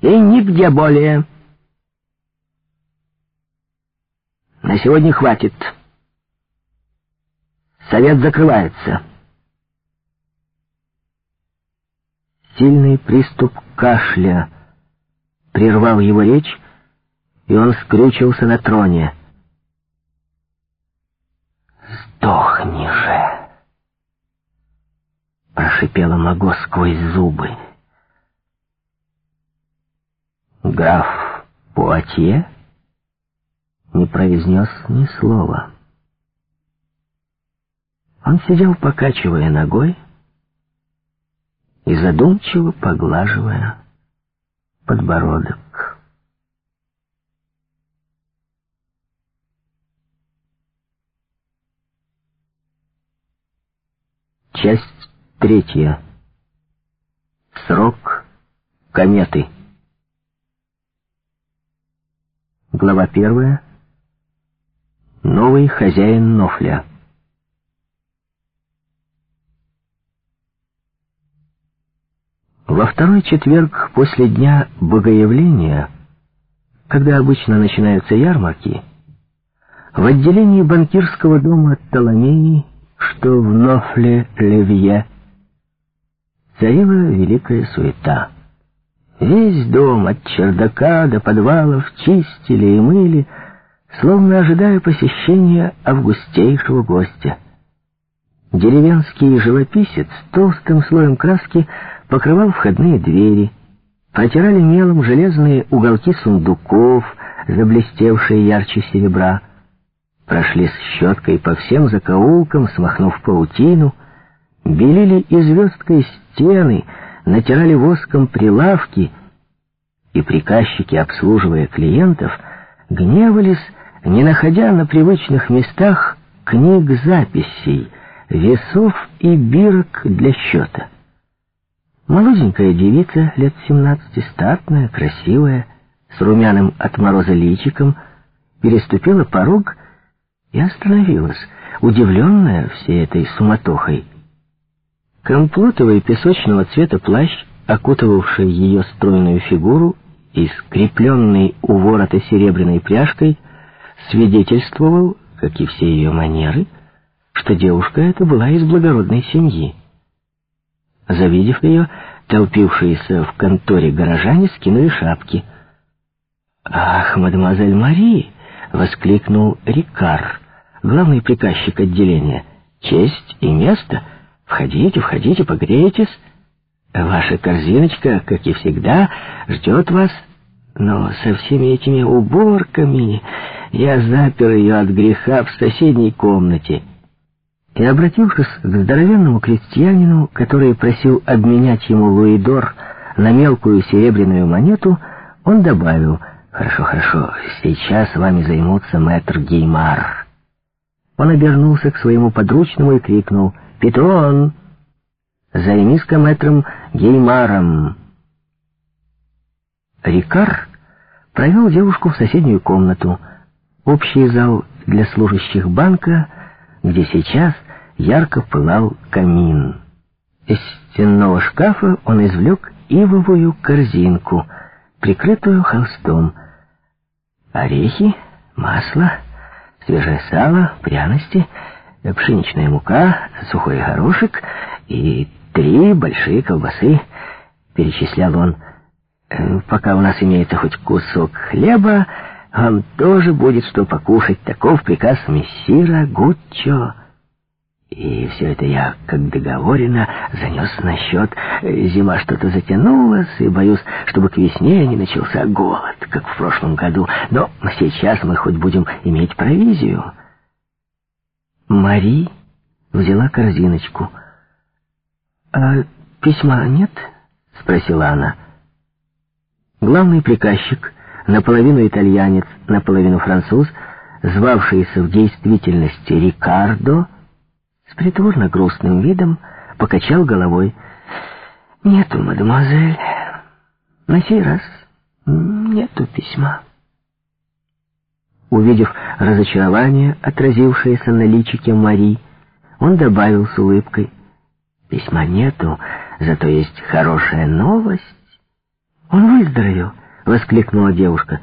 и нигде более. На сегодня хватит. Совет закрывается. Сильный приступ кашля прервал его речь, и он скрючился на троне. «Сдохни же!» — прошипела Маго сквозь зубы. Граф Пуатье не произнес ни слова. Он сидел, покачивая ногой и задумчиво поглаживая подбородок. Часть третья. Срок кометы. Глава первая. Новый хозяин Нофля. Во второй четверг после дня Богоявления, когда обычно начинаются ярмарки, в отделении банкирского дома Толомеи что в Нофле-Левье царила великая суета. Весь дом от чердака до подвалов чистили и мыли, словно ожидая посещения августейшего гостя. Деревенский живописец толстым слоем краски покрывал входные двери, протирали мелом железные уголки сундуков, заблестевшие ярче серебра, прошли с щеткой по всем закоулкам, смахнув паутину, белили и звездкой стены, натирали воском прилавки, и приказчики, обслуживая клиентов, гневались, не находя на привычных местах книг записей, весов и бирок для счета. Молоденькая девица, лет семнадцати, статная, красивая, с румяным от мороза личиком, переступила порог и остановилась, удивленная всей этой суматохой. Комплотовый песочного цвета плащ, окутывавший ее стройную фигуру и скрепленный у ворота серебряной пряжкой, свидетельствовал, как и все ее манеры, что девушка эта была из благородной семьи. Завидев ее, толпившиеся в конторе горожане скинули шапки. «Ах, мадемуазель Мари!» — воскликнул Рикар, главный приказчик отделения. «Честь и место. Входите, входите, погрейтесь. Ваша корзиночка, как и всегда, ждет вас. Но со всеми этими уборками я запер ее от греха в соседней комнате». И, обратившись к здоровенному крестьянину, который просил обменять ему луидор на мелкую серебряную монету, он добавил — «Хорошо, хорошо. Сейчас вами займутся мэтр Геймар». Он обернулся к своему подручному и крикнул «Петрон, займись-ка мэтром Геймаром». Рикар провел девушку в соседнюю комнату, общий зал для служащих банка, где сейчас ярко пылал камин. Из стенного шкафа он извлек ивовую корзинку, прикрытую холстом. Орехи, масло, свежее сало, пряности, пшеничная мука, сухой горошек и три большие колбасы, перечислял он. «Э, пока у нас имеется хоть кусок хлеба, вам тоже будет что покушать. Таков приказ мессира Гуччо. И все это я, как договорено, занес на счет. Зима что-то затянулась, и боюсь, чтобы к весне не начался голод, как в прошлом году. Но сейчас мы хоть будем иметь провизию. Мари взяла корзиночку. «А письма нет?» — спросила она. Главный приказчик, наполовину итальянец, наполовину француз, звавшийся в действительности Рикардо, с притворно грустным видом покачал головой. «Нету, мадемуазель. На сей раз нету письма». Увидев разочарование, отразившееся на личике Мари, он добавил с улыбкой. «Письма нету, зато есть хорошая новость. Он выздоровел!» — воскликнула девушка.